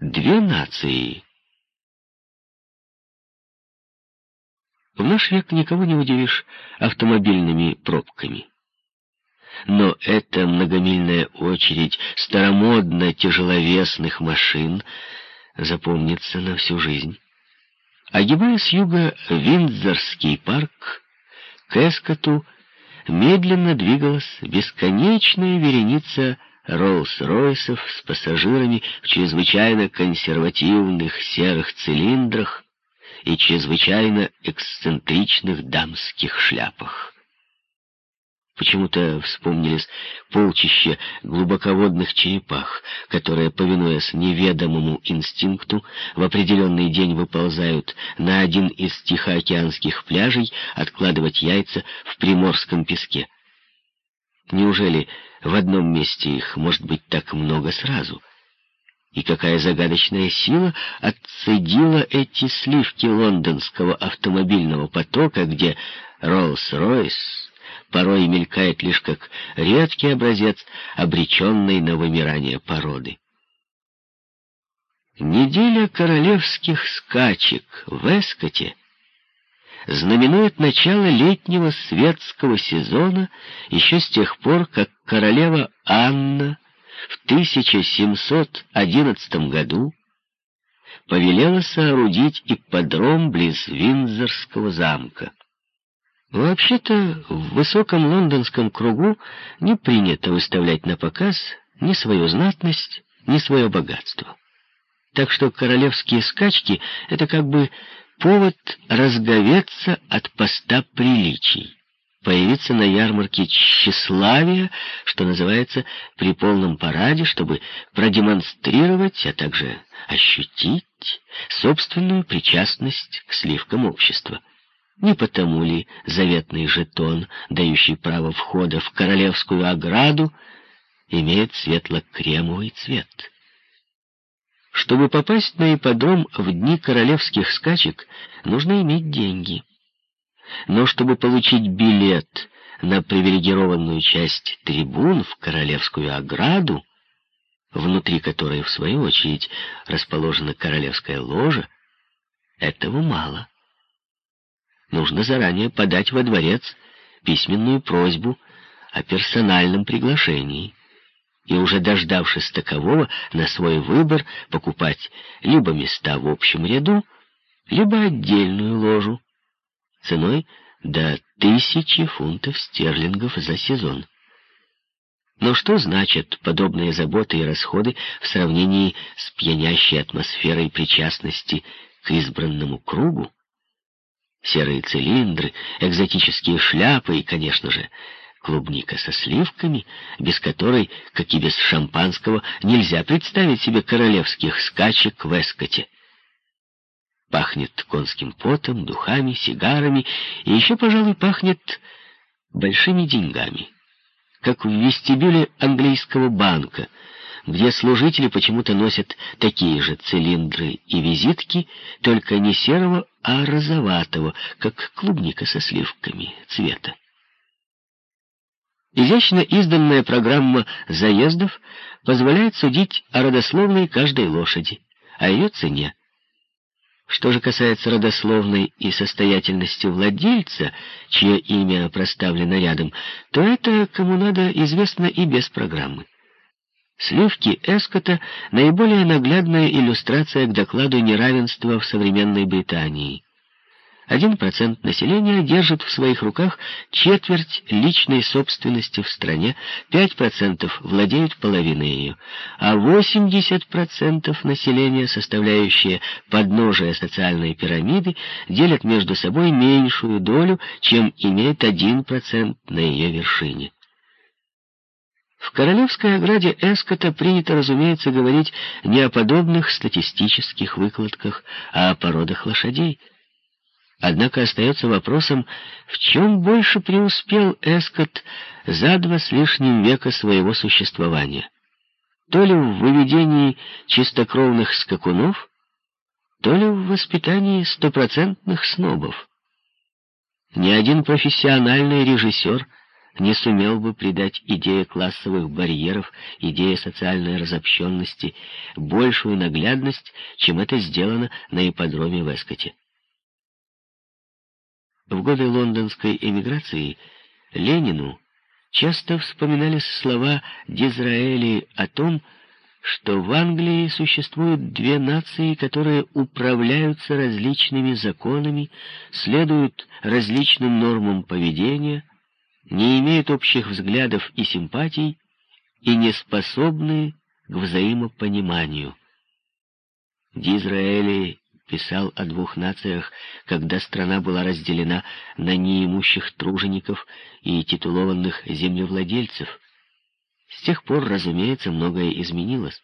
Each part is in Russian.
две нации. В наш век никого не удивишь автомобильными пробками. Но эта многомильная очередь старомодно тяжеловесных машин запомнится на всю жизнь. Огибая с юга Виндзорский парк, к Эскоту медленно двигалась бесконечная вереница Роллс-Ройсов с пассажирами в чрезвычайно консервативных серых цилиндрах и чрезвычайно эксцентричных дамских шляпах. Почему-то вспомнились полчища глубоководных черепах, которые, повинуясь неведомому инстинкту, в определенный день выползают на один из тихоокеанских пляжей откладывать яйца в приморском песке. Неужели в одном месте их может быть так много сразу? И какая загадочная сила отцедила эти сливки лондонского автомобильного потока, где Роллс-Ройс порой мелькает лишь как редкий образец обреченной на вымирание породы. Неделя королевских скачек в Эскоте знаменует начало летнего светского сезона еще с тех пор, как королева Анна в 1711 году повелела соорудить ипподром близ Виндзорского замка. Вообще-то, в высоком лондонском кругу не принято выставлять на показ ни свою знатность, ни свое богатство. Так что королевские скачки — это как бы повод разговеться от поста приличий, появиться на ярмарке тщеславия, что называется, при полном параде, чтобы продемонстрировать, а также ощутить собственную причастность к сливкам общества. Не потому ли заветный жетон, дающий право входа в королевскую ограду, имеет светло-кремовый цвет? Чтобы попасть на ипподром в дни королевских скачек, нужно иметь деньги. Но чтобы получить билет на привилегированную часть трибун в королевскую ограду, внутри которой, в свою очередь, расположена королевская ложа, этого мало нужно заранее подать во дворец письменную просьбу о персональном приглашении и уже дождавшись такового, на свой выбор покупать либо места в общем ряду, либо отдельную ложу ценой до тысячи фунтов стерлингов за сезон. Но что значат подобные заботы и расходы в сравнении с пьянящей атмосферой причастности к избранному кругу? серые цилиндры, экзотические шляпы и, конечно же, клубника со сливками, без которой, как и без шампанского, нельзя представить себе королевских скачек в Эскоте. Пахнет конским потом, духами, сигарами, и еще, пожалуй, пахнет большими деньгами, как в вестибюле английского банка — где служители почему-то носят такие же цилиндры и визитки, только не серого, а розоватого, как клубника со сливками цвета. Изящно изданная программа заездов позволяет судить о родословной каждой лошади, о ее цене. Что же касается родословной и состоятельности владельца, чье имя проставлено рядом, то это, кому надо, известно и без программы. Сливки Эскота — наиболее наглядная иллюстрация к докладу неравенства в современной Британии. Один процент населения держит в своих руках четверть личной собственности в стране, пять процентов владеют половиной ее, а восемьдесят процентов населения, составляющие подножие социальной пирамиды, делят между собой меньшую долю, чем имеет один процент на ее вершине. В королевской ограде Эскота принято, разумеется, говорить не о подобных статистических выкладках, а о породах лошадей. Однако остается вопросом, в чем больше преуспел Эскот за два с лишним века своего существования. То ли в выведении чистокровных скакунов, то ли в воспитании стопроцентных снобов. Ни один профессиональный режиссер не сумел бы придать идее классовых барьеров, идее социальной разобщенности большую наглядность, чем это сделано на ипподроме в Эскоте. В годы лондонской эмиграции Ленину часто вспоминались слова Дизраэли о том, что в Англии существуют две нации, которые управляются различными законами, следуют различным нормам поведения, не имеют общих взглядов и симпатий и не способны к взаимопониманию. Дизраэли писал о двух нациях, когда страна была разделена на неимущих тружеников и титулованных землевладельцев. С тех пор, разумеется, многое изменилось.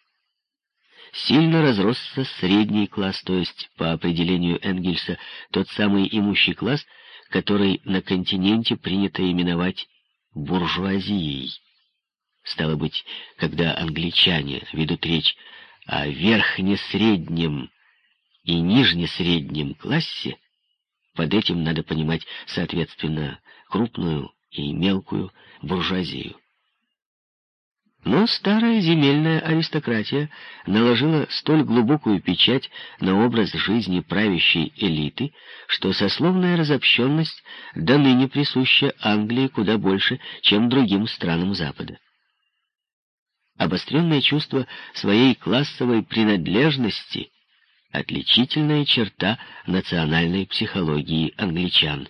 Сильно разросся средний класс, то есть, по определению Энгельса, тот самый имущий класс, который на континенте принято именовать буржуазией. Стало быть, когда англичане ведут речь о верхне-среднем и нижне-среднем классе, под этим надо понимать, соответственно, крупную и мелкую буржуазию. Но старая земельная аристократия наложила столь глубокую печать на образ жизни правящей элиты, что сословная разобщенность до ныне присуща Англии куда больше, чем другим странам Запада. Обостренное чувство своей классовой принадлежности — отличительная черта национальной психологии англичан.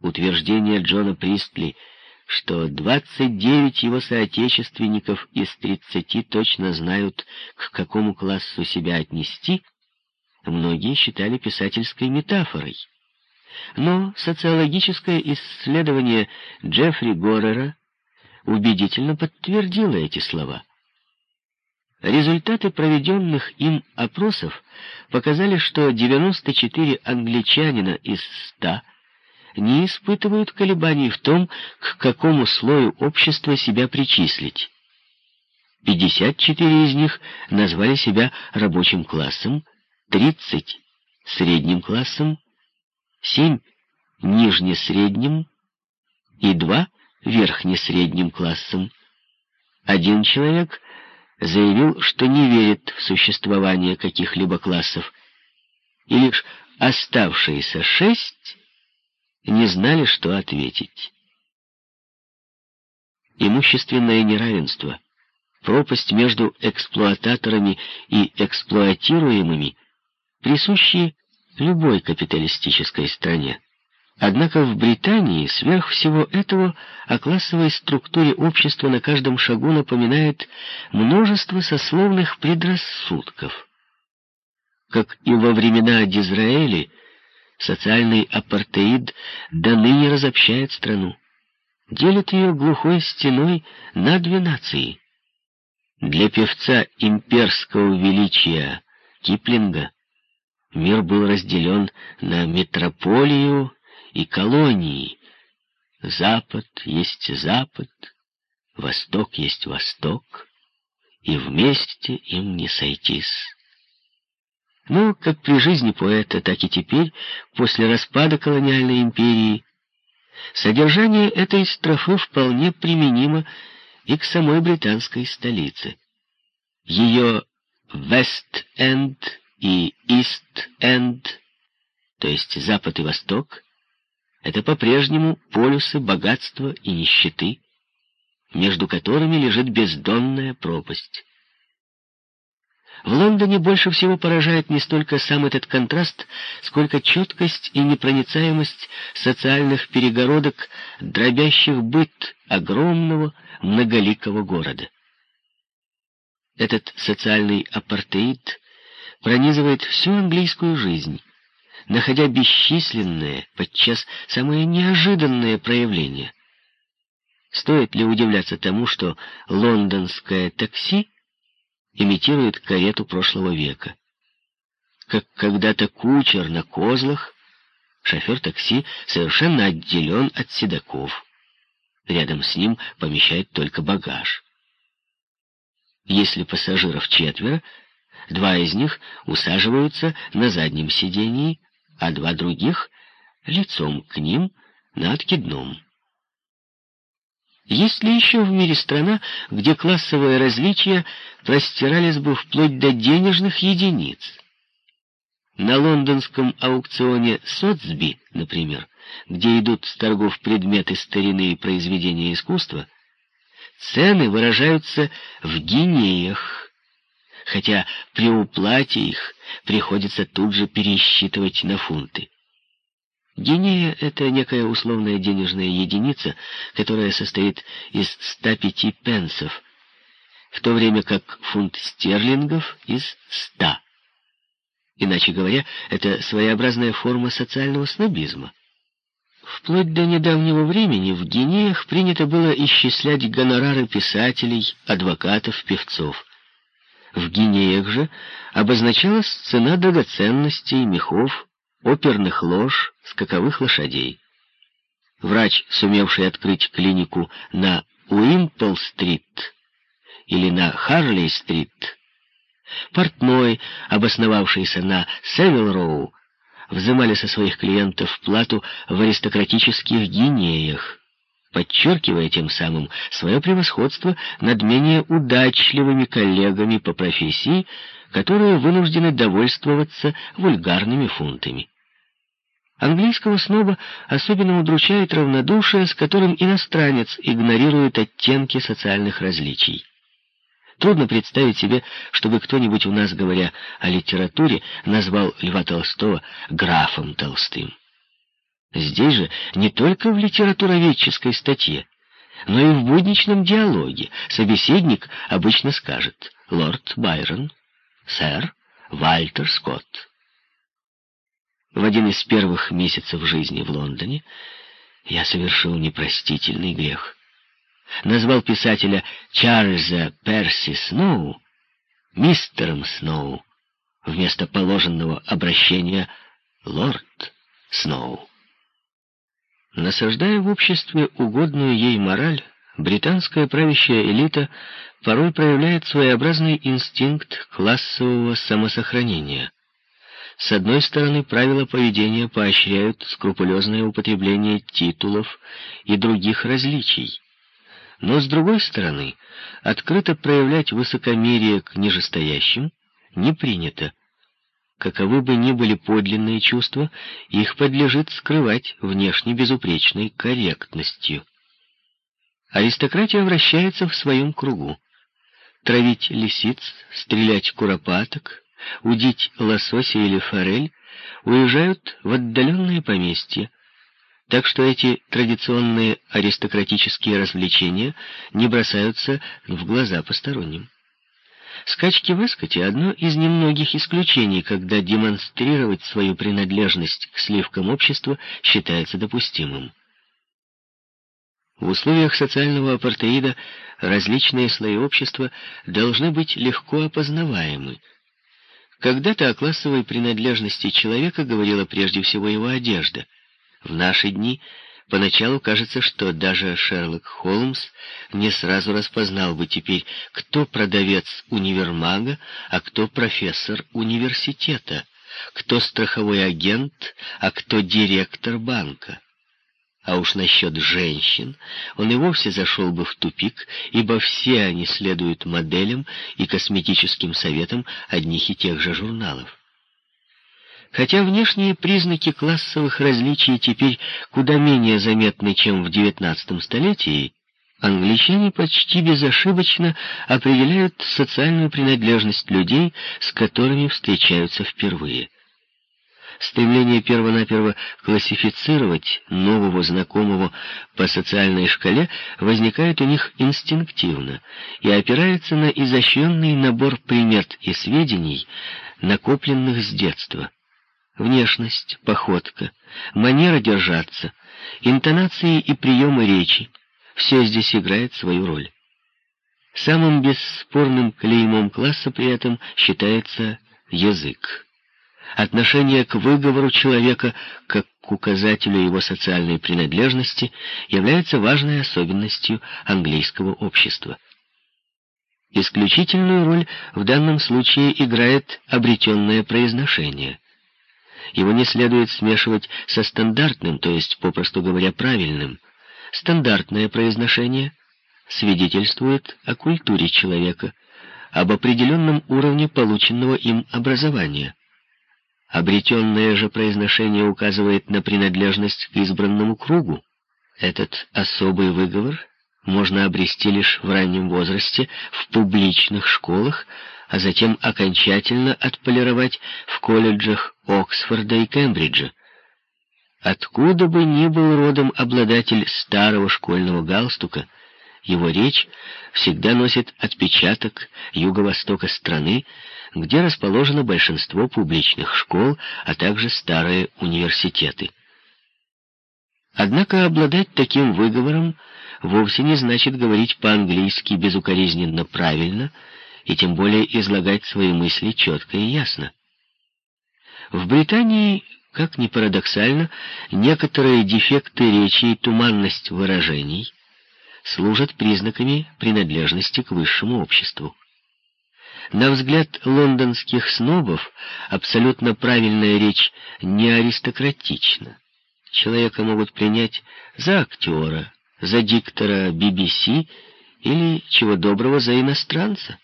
Утверждение Джона Пристли — что 29 его соотечественников из 30 точно знают, к какому классу себя отнести, многие считали писательской метафорой. Но социологическое исследование Джеффри Горера убедительно подтвердило эти слова. Результаты проведенных им опросов показали, что 94 англичанина из 100 не испытывают колебаний в том, к какому слою общества себя причислить. 54 из них назвали себя рабочим классом, 30 — средним классом, 7 — нижнесредним и 2 — верхнесредним классом. Один человек заявил, что не верит в существование каких-либо классов, и лишь оставшиеся шесть не знали, что ответить. Имущественное неравенство, пропасть между эксплуататорами и эксплуатируемыми присущи любой капиталистической стране. Однако в Британии сверх всего этого о классовой структуре общества на каждом шагу напоминает множество сословных предрассудков. Как и во времена Дизраэли, Социальный апартеид до ныне разобщает страну, делит ее глухой стеной на две нации. Для певца имперского величия Киплинга мир был разделен на метрополию и колонии. Запад есть Запад, Восток есть Восток, и вместе им не сойтись. Но как при жизни поэта, так и теперь, после распада колониальной империи, содержание этой строфы вполне применимо и к самой британской столице. Ее Вест-Энд и Ист-Энд, то есть Запад и Восток, это по-прежнему полюсы богатства и нищеты, между которыми лежит бездонная пропасть. В Лондоне больше всего поражает не столько сам этот контраст, сколько четкость и непроницаемость социальных перегородок, дробящих быт огромного многоликого города. Этот социальный апартеид пронизывает всю английскую жизнь, находя бесчисленные, подчас самые неожиданные проявления. Стоит ли удивляться тому, что лондонское такси имитирует карету прошлого века. Как когда-то кучер на козлах, шофер такси совершенно отделен от седаков. Рядом с ним помещает только багаж. Если пассажиров четверо, два из них усаживаются на заднем сидении, а два других — лицом к ним на откидном. Есть ли еще в мире страна, где классовые различия простирались бы вплоть до денежных единиц? На лондонском аукционе Сотсби, например, где идут с торгов предметы старины и произведения искусства, цены выражаются в гинеях, хотя при уплате их приходится тут же пересчитывать на фунты. Гинея — это некая условная денежная единица, которая состоит из 105 пенсов, в то время как фунт стерлингов — из 100. Иначе говоря, это своеобразная форма социального снобизма. Вплоть до недавнего времени в Гинеях принято было исчислять гонорары писателей, адвокатов, певцов. В Гинеях же обозначалась цена драгоценностей, мехов, оперных лож, скаковых лошадей. Врач, сумевший открыть клинику на Уимпл-стрит или на Харли-стрит, портной, обосновавшийся на Севил-роу, взымали со своих клиентов плату в аристократических гинеях, подчеркивая тем самым свое превосходство над менее удачливыми коллегами по профессии, которые вынуждены довольствоваться вульгарными фунтами. Английского сноба особенно удручает равнодушие, с которым иностранец игнорирует оттенки социальных различий. Трудно представить себе, чтобы кто-нибудь у нас, говоря о литературе, назвал Льва Толстого графом Толстым. Здесь же не только в литературоведческой статье, но и в будничном диалоге собеседник обычно скажет «Лорд Байрон», «Сэр Вальтер Скотт». В один из первых месяцев жизни в Лондоне я совершил непростительный грех. Назвал писателя Чарльза Перси Сноу мистером Сноу вместо положенного обращения «Лорд Сноу». Насаждая в обществе угодную ей мораль, британская правящая элита порой проявляет своеобразный инстинкт классового самосохранения – с одной стороны, правила поведения поощряют скрупулезное употребление титулов и других различий. Но с другой стороны, открыто проявлять высокомерие к нижестоящим не принято. Каковы бы ни были подлинные чувства, их подлежит скрывать внешне безупречной корректностью. Аристократия вращается в своем кругу. Травить лисиц, стрелять куропаток, удить лосося или форель, уезжают в отдаленные поместья, так что эти традиционные аристократические развлечения не бросаются в глаза посторонним. Скачки в Эскоте — одно из немногих исключений, когда демонстрировать свою принадлежность к сливкам общества считается допустимым. В условиях социального апартеида различные слои общества должны быть легко опознаваемы — когда-то о классовой принадлежности человека говорила прежде всего его одежда. В наши дни поначалу кажется, что даже Шерлок Холмс не сразу распознал бы теперь, кто продавец универмага, а кто профессор университета, кто страховой агент, а кто директор банка. А уж насчет женщин он и вовсе зашел бы в тупик, ибо все они следуют моделям и косметическим советам одних и тех же журналов. Хотя внешние признаки классовых различий теперь куда менее заметны, чем в XIX столетии, англичане почти безошибочно определяют социальную принадлежность людей, с которыми встречаются впервые – Стремление первонаперво классифицировать нового знакомого по социальной шкале возникает у них инстинктивно и опирается на изощренный набор примет и сведений, накопленных с детства. Внешность, походка, манера держаться, интонации и приемы речи — все здесь играет свою роль. Самым бесспорным клеймом класса при этом считается язык. Отношение к выговору человека как к указателю его социальной принадлежности является важной особенностью английского общества. Исключительную роль в данном случае играет обретенное произношение. Его не следует смешивать со стандартным, то есть, попросту говоря, правильным. Стандартное произношение — свидетельствует о культуре человека, об определенном уровне полученного им образования. Обретенное же произношение указывает на принадлежность к избранному кругу. Этот особый выговор можно обрести лишь в раннем возрасте в публичных школах, а затем окончательно отполировать в колледжах Оксфорда и Кембриджа. Откуда бы ни был родом обладатель старого школьного галстука, его речь всегда носит отпечаток юго-востока страны, где расположено большинство публичных школ, а также старые университеты. Однако обладать таким выговором вовсе не значит говорить по-английски безукоризненно правильно и тем более излагать свои мысли четко и ясно. В Британии как ни парадоксально, некоторые дефекты речи и туманность выражений служат признаками принадлежности к высшему обществу. На взгляд лондонских снобов абсолютно правильная речь не аристократична. Человека могут принять за актера, за диктора BBC или, чего доброго, за иностранца.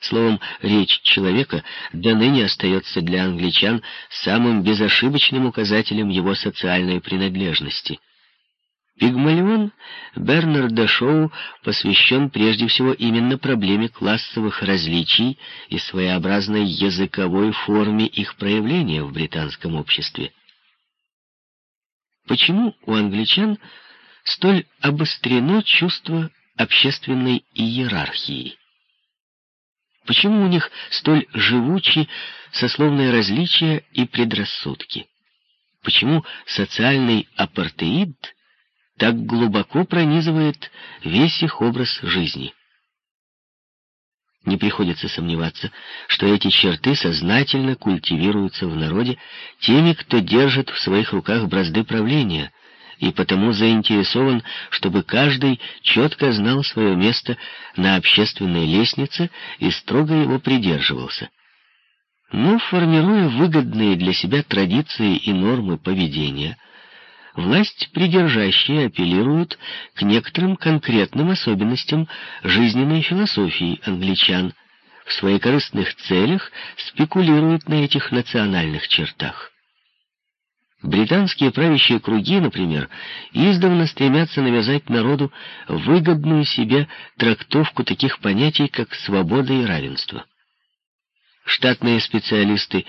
Словом, речь человека до ныне остается для англичан самым безошибочным указателем его социальной принадлежности. Пигмалион Бернарда Шоу посвящен прежде всего именно проблеме классовых различий и своеобразной языковой форме их проявления в британском обществе. Почему у англичан столь обострено чувство общественной иерархии? Почему у них столь живучи сословные различия и предрассудки? Почему социальный апартеид так глубоко пронизывает весь их образ жизни? Не приходится сомневаться, что эти черты сознательно культивируются в народе теми, кто держит в своих руках бразды правления, и потому заинтересован, чтобы каждый четко знал свое место на общественной лестнице и строго его придерживался. Но, формируя выгодные для себя традиции и нормы поведения, власть придержащие апеллируют к некоторым конкретным особенностям жизненной философии англичан, в своих корыстных целях спекулируют на этих национальных чертах. Британские правящие круги, например, издавна стремятся навязать народу выгодную себе трактовку таких понятий, как свобода и равенство. Штатные специалисты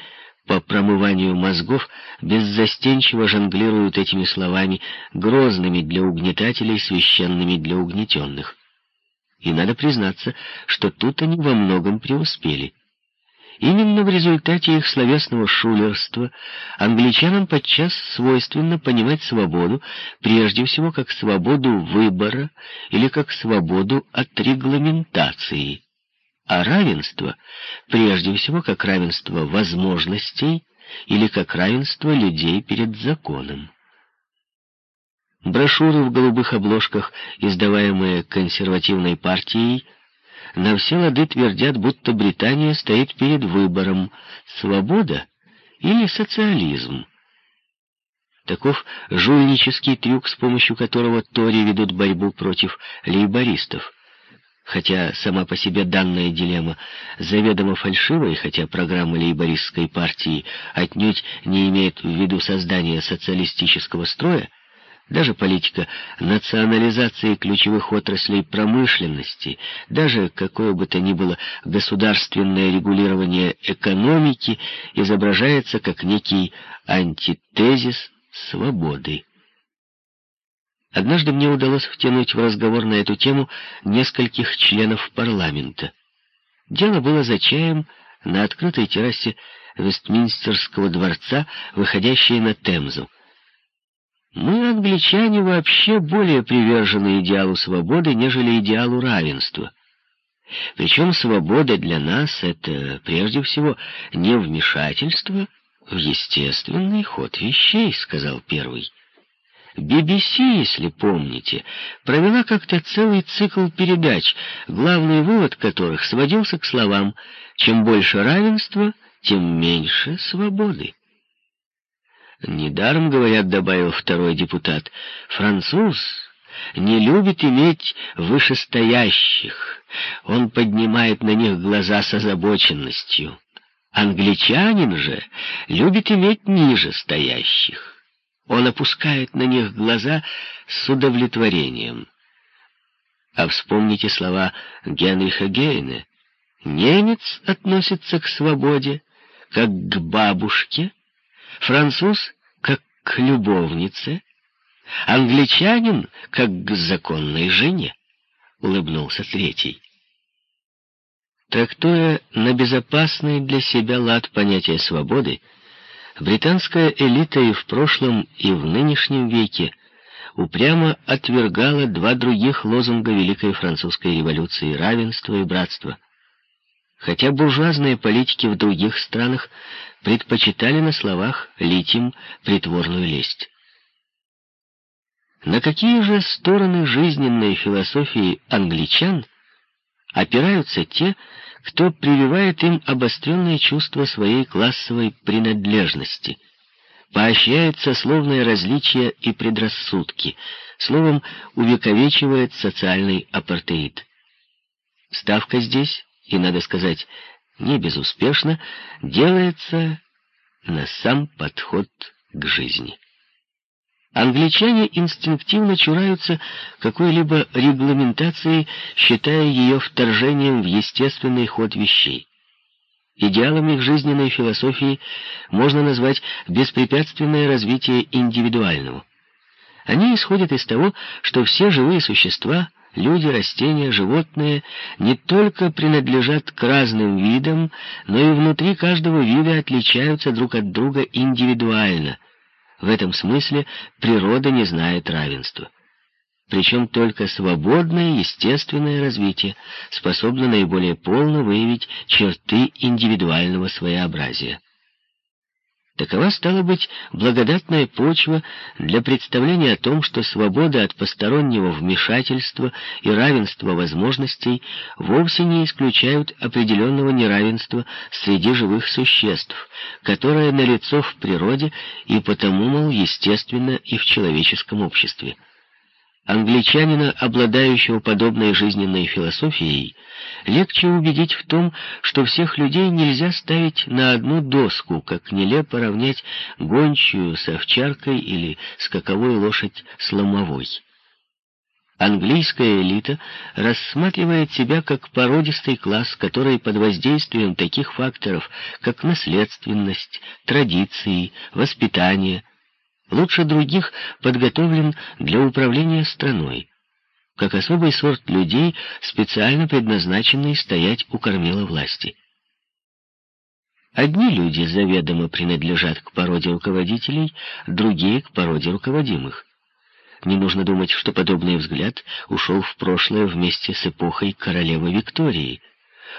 по промыванию мозгов беззастенчиво жонглируют этими словами, грозными для угнетателей, священными для угнетенных. И надо признаться, что тут они во многом преуспели. Именно в результате их словесного шулерства англичанам подчас свойственно понимать свободу прежде всего как свободу выбора или как свободу от регламентации, а равенство прежде всего как равенство возможностей или как равенство людей перед законом. Брошюры в голубых обложках, издаваемые консервативной партией, на все лады твердят, будто Британия стоит перед выбором свобода или социализм. Таков жульнический трюк, с помощью которого Тори ведут борьбу против лейбористов. Хотя сама по себе данная дилемма заведомо фальшивая, хотя программа лейбористской партии отнюдь не имеет в виду создания социалистического строя, даже политика национализации ключевых отраслей промышленности, даже какое бы то ни было государственное регулирование экономики изображается как некий антитезис свободы. Однажды мне удалось втянуть в разговор на эту тему нескольких членов парламента. Дело было за чаем на открытой террасе Вестминстерского дворца, выходящей на Темзу. Мы, англичане, вообще более привержены идеалу свободы, нежели идеалу равенства. Причем свобода для нас — это, прежде всего, не вмешательство в естественный ход вещей, — сказал первый. BBC, если помните, провела как-то целый цикл передач, главный вывод которых сводился к словам «чем больше равенства, тем меньше свободы». Недаром, говорят, добавил второй депутат, француз не любит иметь вышестоящих. Он поднимает на них глаза с озабоченностью. Англичанин же любит иметь ниже стоящих. Он опускает на них глаза с удовлетворением. А вспомните слова Генриха Гейне. Немец относится к свободе, как к бабушке, француз — как к любовнице, англичанин — как к законной жене, — улыбнулся третий. Трактуя на безопасный для себя лад понятия свободы, британская элита и в прошлом, и в нынешнем веке упрямо отвергала два других лозунга Великой Французской революции — равенство и братство. Хотя буржуазные политики в других странах предпочитали на словах лить им притворную лесть. На какие же стороны жизненной философии англичан опираются те, кто прививает им обостренное чувство своей классовой принадлежности, поощряет сословные различия и предрассудки, словом, увековечивает социальный апартеид. Ставка здесь, и, надо сказать, не безуспешно, делается на сам подход к жизни. Англичане инстинктивно чураются какой-либо регламентации, считая ее вторжением в естественный ход вещей. Идеалом их жизненной философии можно назвать беспрепятственное развитие индивидуального. Они исходят из того, что все живые существа — Люди, растения, животные не только принадлежат к разным видам, но и внутри каждого вида отличаются друг от друга индивидуально. В этом смысле природа не знает равенства. Причем только свободное естественное развитие способно наиболее полно выявить черты индивидуального своеобразия. Такова стала быть благодатная почва для представления о том, что свобода от постороннего вмешательства и равенство возможностей вовсе не исключают определенного неравенства среди живых существ, которое налицо в природе и потому, мол, естественно и в человеческом обществе. Англичанина, обладающего подобной жизненной философией, легче убедить в том, что всех людей нельзя ставить на одну доску, как нелепо равнять гончую с овчаркой или скаковую лошадь с ломовой. Английская элита рассматривает себя как породистый класс, который под воздействием таких факторов, как наследственность, традиции, воспитание, лучше других подготовлен для управления страной, как особый сорт людей, специально предназначенный стоять у кормила власти. Одни люди заведомо принадлежат к породе руководителей, другие — к породе руководимых. Не нужно думать, что подобный взгляд ушел в прошлое вместе с эпохой королевы Виктории —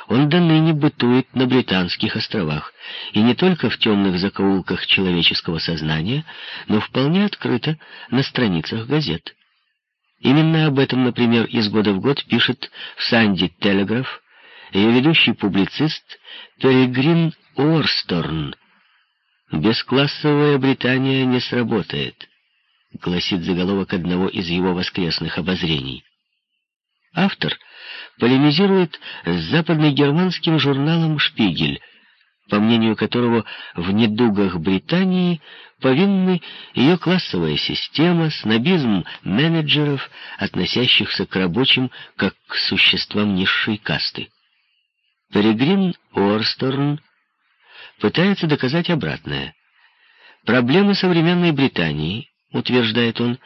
он до ныне бытует на Британских островах, и не только в темных закоулках человеческого сознания, но вполне открыто на страницах газет. Именно об этом, например, из года в год пишет в «Санди Телеграф» ее ведущий публицист Перегрин Уорсторн. «Бесклассовая Британия не сработает», — гласит заголовок одного из его воскресных обозрений. Автор полемизирует с западно-германским журналом «Шпигель», по мнению которого в недугах Британии повинны ее классовая система, снобизм менеджеров, относящихся к рабочим как к существам низшей касты. Перегрин Уорсторн пытается доказать обратное. Проблемы современной Британии, утверждает он,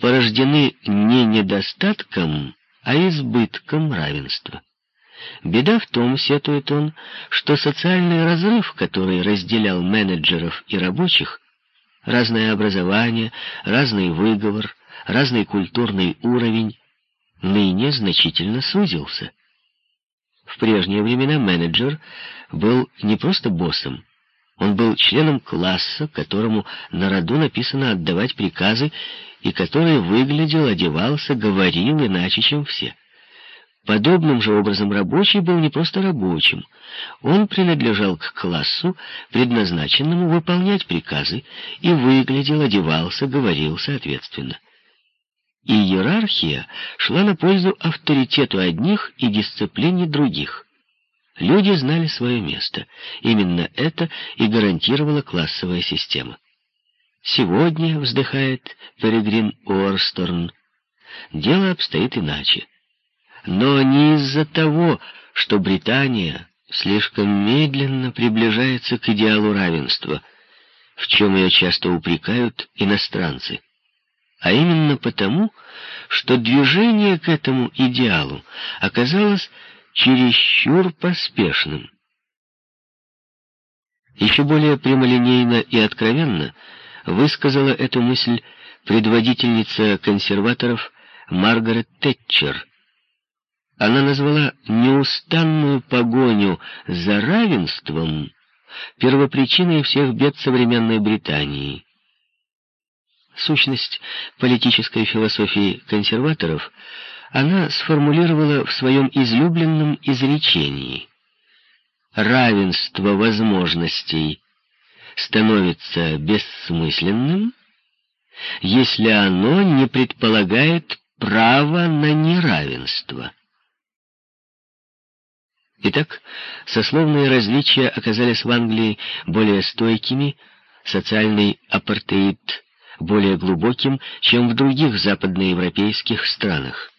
порождены не недостатком, а избытком равенства. Беда в том, сетует он, что социальный разрыв, который разделял менеджеров и рабочих, разное образование, разный выговор, разный культурный уровень, ныне значительно сузился. В прежние времена менеджер был не просто боссом, он был членом класса, которому на роду написано отдавать приказы, и который выглядел, одевался, говорил иначе, чем все. Подобным же образом рабочий был не просто рабочим. Он принадлежал к классу, предназначенному выполнять приказы, и выглядел, одевался, говорил соответственно. и иерархия шла на пользу авторитету одних и дисциплине других. Люди знали свое место. Именно это и гарантировала классовая система. Сегодня, вздыхает Перегрин Уорсторн, дело обстоит иначе. Но не из-за того, что Британия слишком медленно приближается к идеалу равенства, в чем ее часто упрекают иностранцы, а именно потому, что движение к этому идеалу оказалось чересчур поспешным. Еще более прямолинейно и откровенно высказала эту мысль предводительница консерваторов Маргарет Тэтчер. Она назвала неустанную погоню за равенством первопричиной всех бед современной Британии. Сущность политической философии консерваторов она сформулировала в своем излюбленном изречении. Равенство возможностей становится бессмысленным, если оно не предполагает права на неравенство. Итак, сословные различия оказались в Англии более стойкими, социальный апартеид более глубоким, чем в других западноевропейских странах.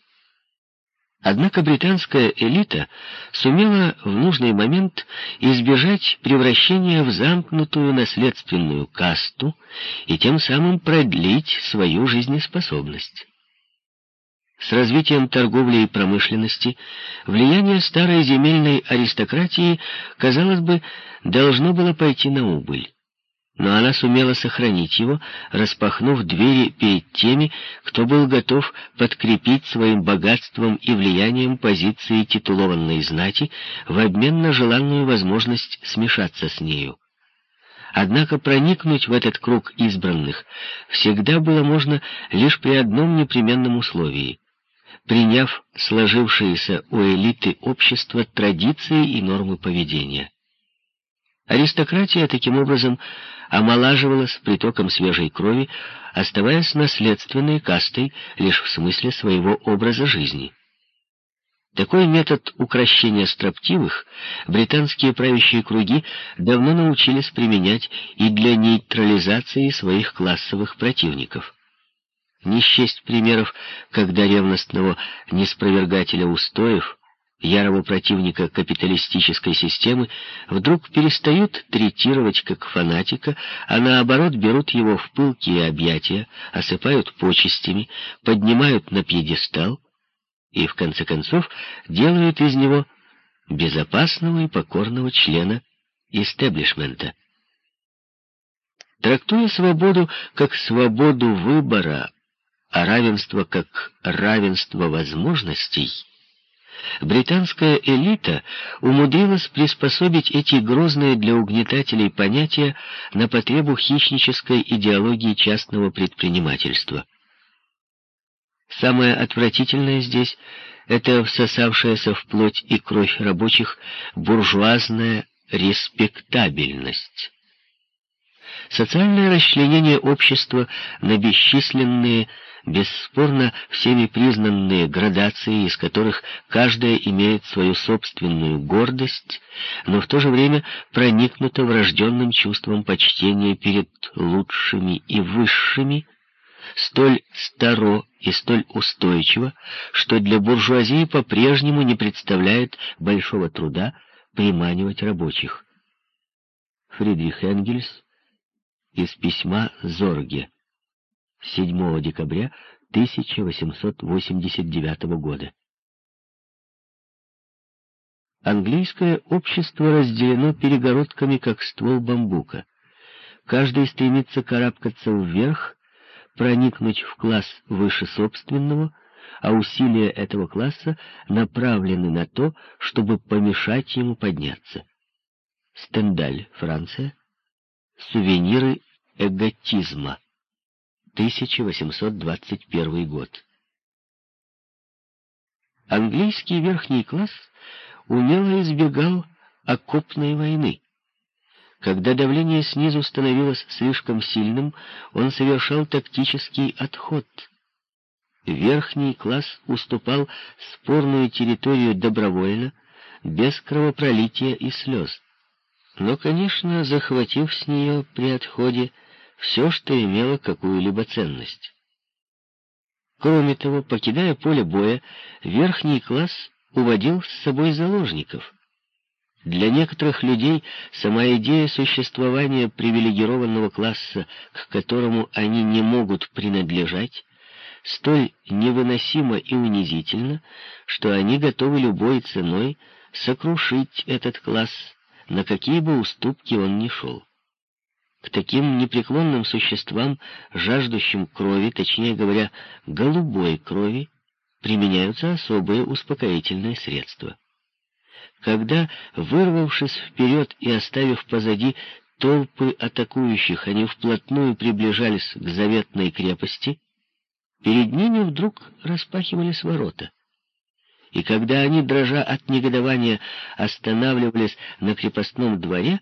Однако британская элита сумела в нужный момент избежать превращения в замкнутую наследственную касту и тем самым продлить свою жизнеспособность. С развитием торговли и промышленности влияние старой земельной аристократии, казалось бы, должно было пойти на убыль но она сумела сохранить его, распахнув двери перед теми, кто был готов подкрепить своим богатством и влиянием позиции титулованной знати в обмен на желанную возможность смешаться с нею. Однако проникнуть в этот круг избранных всегда было можно лишь при одном непременном условии — приняв сложившиеся у элиты общества традиции и нормы поведения. Аристократия таким образом омолаживалась притоком свежей крови, оставаясь наследственной кастой лишь в смысле своего образа жизни. Такой метод укрощения строптивых британские правящие круги давно научились применять и для нейтрализации своих классовых противников. Не счесть примеров, когда ревностного неспровергателя устоев ярого противника капиталистической системы, вдруг перестают третировать как фанатика, а наоборот берут его в пылкие объятия, осыпают почестями, поднимают на пьедестал и, в конце концов, делают из него безопасного и покорного члена истеблишмента. Трактуя свободу как свободу выбора, а равенство как равенство возможностей — британская элита умудрилась приспособить эти грозные для угнетателей понятия на потребу хищнической идеологии частного предпринимательства. Самое отвратительное здесь — это всосавшаяся в плоть и кровь рабочих буржуазная респектабельность. Социальное расчленение общества на бесчисленные бесспорно всеми признанные градации, из которых каждая имеет свою собственную гордость, но в то же время проникнута врожденным чувством почтения перед лучшими и высшими, столь старо и столь устойчиво, что для буржуазии по-прежнему не представляет большого труда приманивать рабочих. Фридрих Энгельс из письма Зорге 7 декабря 1889 года. Английское общество разделено перегородками, как ствол бамбука. Каждый стремится карабкаться вверх, проникнуть в класс выше собственного, а усилия этого класса направлены на то, чтобы помешать ему подняться. Стендаль, Франция. Сувениры эготизма. 1821 год. Английский верхний класс умело избегал окопной войны. Когда давление снизу становилось слишком сильным, он совершал тактический отход. верхний класс уступал спорную территорию добровольно, без кровопролития и слез. Но, конечно, захватив с нее при отходе все, что имело какую-либо ценность. Кроме того, покидая поле боя, верхний класс уводил с собой заложников. Для некоторых людей сама идея существования привилегированного класса, к которому они не могут принадлежать, столь невыносима и унизительна, что они готовы любой ценой сокрушить этот класс, на какие бы уступки он ни шел. К таким непреклонным существам, жаждущим крови, точнее говоря, голубой крови, применяются особые успокоительные средства. Когда, вырвавшись вперед и оставив позади толпы атакующих, они вплотную приближались к заветной крепости, перед ними вдруг распахивались ворота. И когда они, дрожа от негодования, останавливались на крепостном дворе,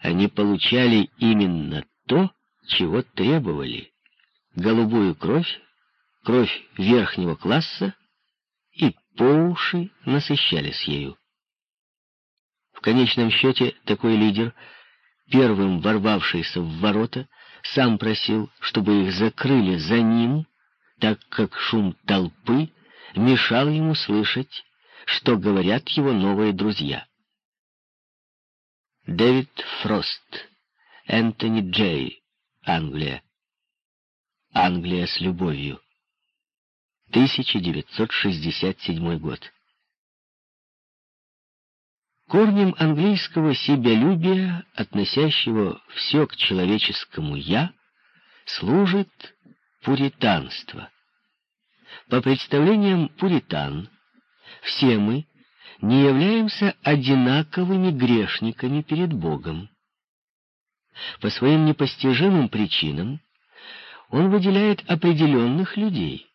они получали именно то, чего требовали — голубую кровь, кровь верхнего класса, и по уши насыщались ею. В конечном счете такой лидер, первым ворвавшийся в ворота, сам просил, чтобы их закрыли за ним, так как шум толпы мешал ему слышать, что говорят его новые друзья. Дэвид Фрост, Энтони Джей, Англия. Англия с любовью. 1967 год. Корнем английского себялюбия, относящего все к человеческому «я», служит пуританство. По представлениям пуритан, все мы не являемся одинаковыми грешниками перед Богом. По своим непостижимым причинам он выделяет определенных людей.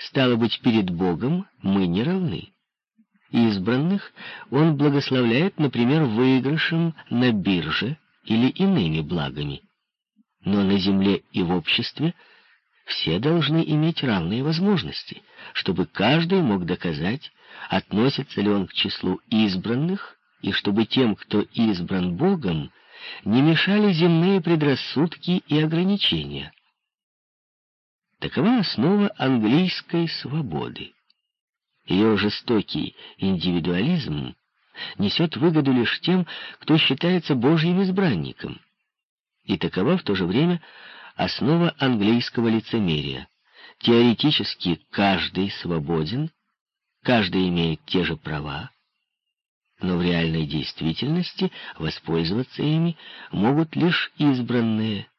Стало быть, перед Богом мы не равны. Избранных он благословляет, например, выигрышем на бирже или иными благами. Но на земле и в обществе все должны иметь равные возможности, чтобы каждый мог доказать, относится ли он к числу избранных, и чтобы тем, кто избран Богом, не мешали земные предрассудки и ограничения. Такова основа английской свободы. Ее жестокий индивидуализм несет выгоду лишь тем, кто считается Божьим избранником. И такова в то же время основа английского лицемерия. Теоретически каждый свободен, каждый имеет те же права, но в реальной действительности воспользоваться ими могут лишь избранные,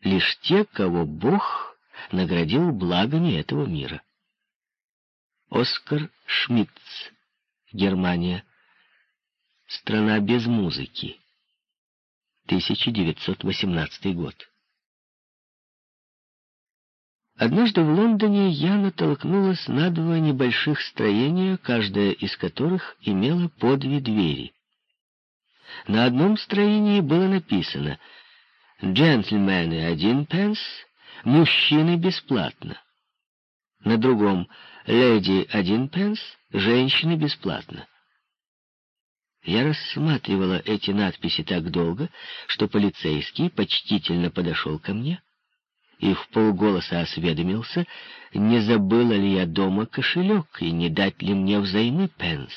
лишь те, кого Бог наградил благами этого мира. Оскар Шмидц, Германия. Страна без музыки. 1918 год. Однажды в Лондоне я натолкнулась на два небольших строения, каждое из которых имело по две двери. На одном строении было написано «Джентльмены один пенс, мужчины бесплатно». На другом «Леди один пенс, женщины бесплатно». Я рассматривала эти надписи так долго, что полицейский почтительно подошел ко мне и в полголоса осведомился, не забыла ли я дома кошелек и не дать ли мне взаймы пенс.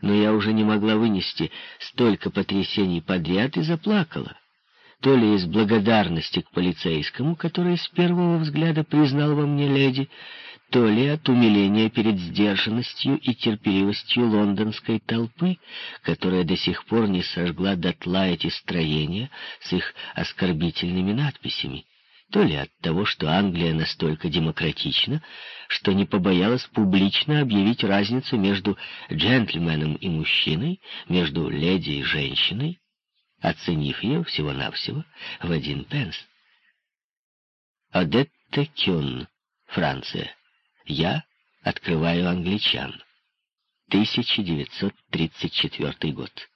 Но я уже не могла вынести столько потрясений подряд и заплакала. То ли из благодарности к полицейскому, который с первого взгляда признал во мне леди, то ли от умиления перед сдержанностью и терпеливостью лондонской толпы, которая до сих пор не сожгла дотла эти строения с их оскорбительными надписями, то ли от того, что Англия настолько демократична, что не побоялась публично объявить разницу между джентльменом и мужчиной, между леди и женщиной, оценив ее всего-навсего в один пенс. Одетта Кюн, Франция. Я открываю англичан. 1934 год.